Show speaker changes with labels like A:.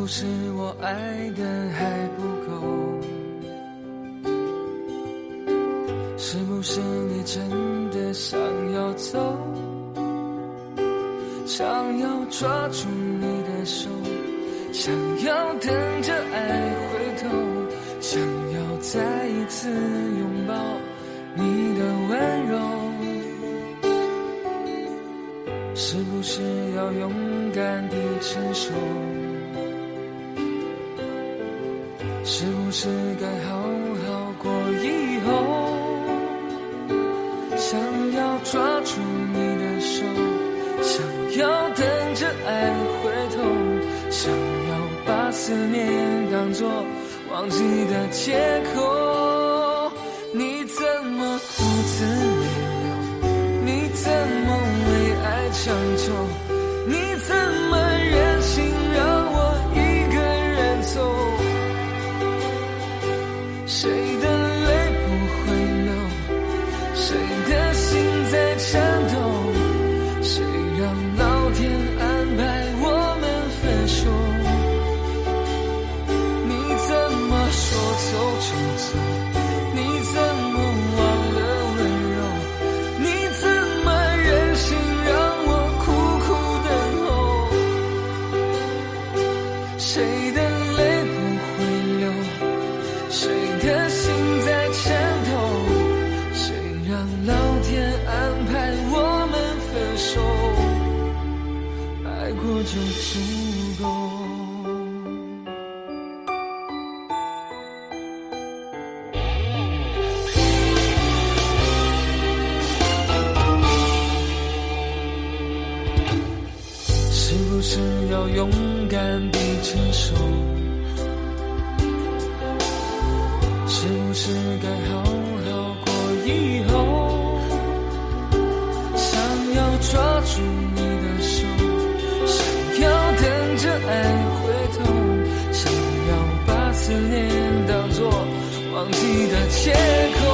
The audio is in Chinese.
A: 是不是我爱的还不够？是不是你真的想要走？想要抓住你的手，想要等着爱回头，想要再一次拥抱你的温柔。是不是要勇敢地承受？是不是该好好过以后？想要抓住你的手，想要等着爱回头，想要把思念当作忘记的借口。谁的泪不会流？谁的心在颤抖？谁让老天安排我们分手？爱过就足够。是不是要勇敢地承受？是不是该好好过以后？想要抓住你的手，想要等着爱回头，想要把思念当作忘记的借口